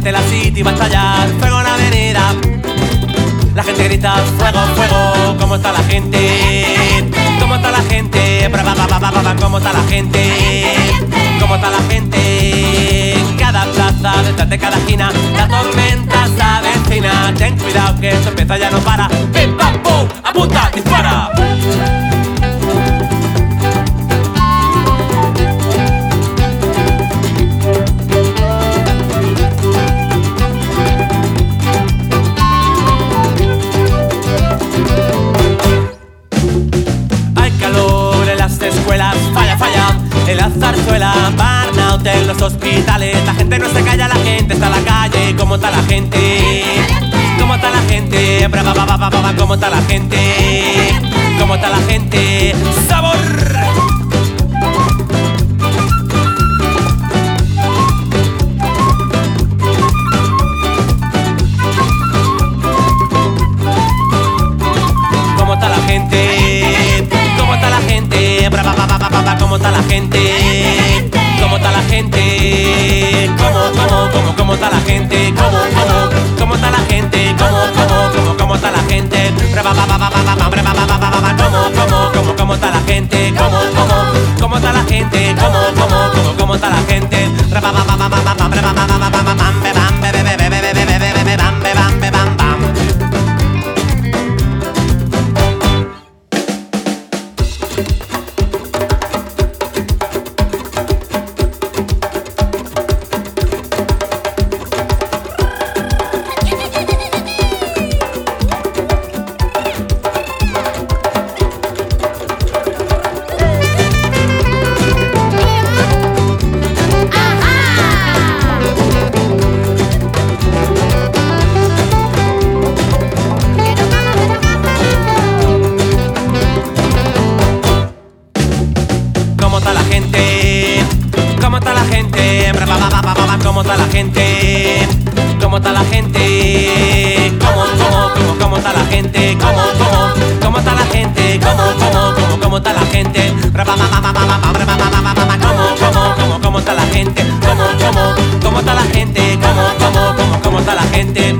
repente la city va a estallar, fuego en la avenida. La gente grita fuego, fuego, ¿cómo está la gente? ¿Cómo está la gente? ¿Cómo está la gente? ¿Cómo está la gente? En cada plaza, detrás de cada esquina, la tormenta se avecina. Ten cuidado que esto empieza ya no para. Burnout en los hospitales La gente no se calla, la gente está en la calle ¿Cómo está la gente? ¿Cómo está la gente? Bra, ba, ba, ba, ba, ba, ¿Cómo está la gente? ¿Cómo está la gente? ¡Sabor! ¿Cómo está la gente? ¿Cómo está la gente? Gente? ¿Cómo cómo, cómo, cómo está la cómo está la gente, cómo está la gente, cómo, cómo, cómo, cómo está la gente, cómo, cómo, cómo está la gente, cómo, cómo, cómo, cómo está la gente, cómo, cómo, cómo, cómo está la gente, cómo, cómo, cómo está la gente, cómo, cómo, cómo, cómo está la gente,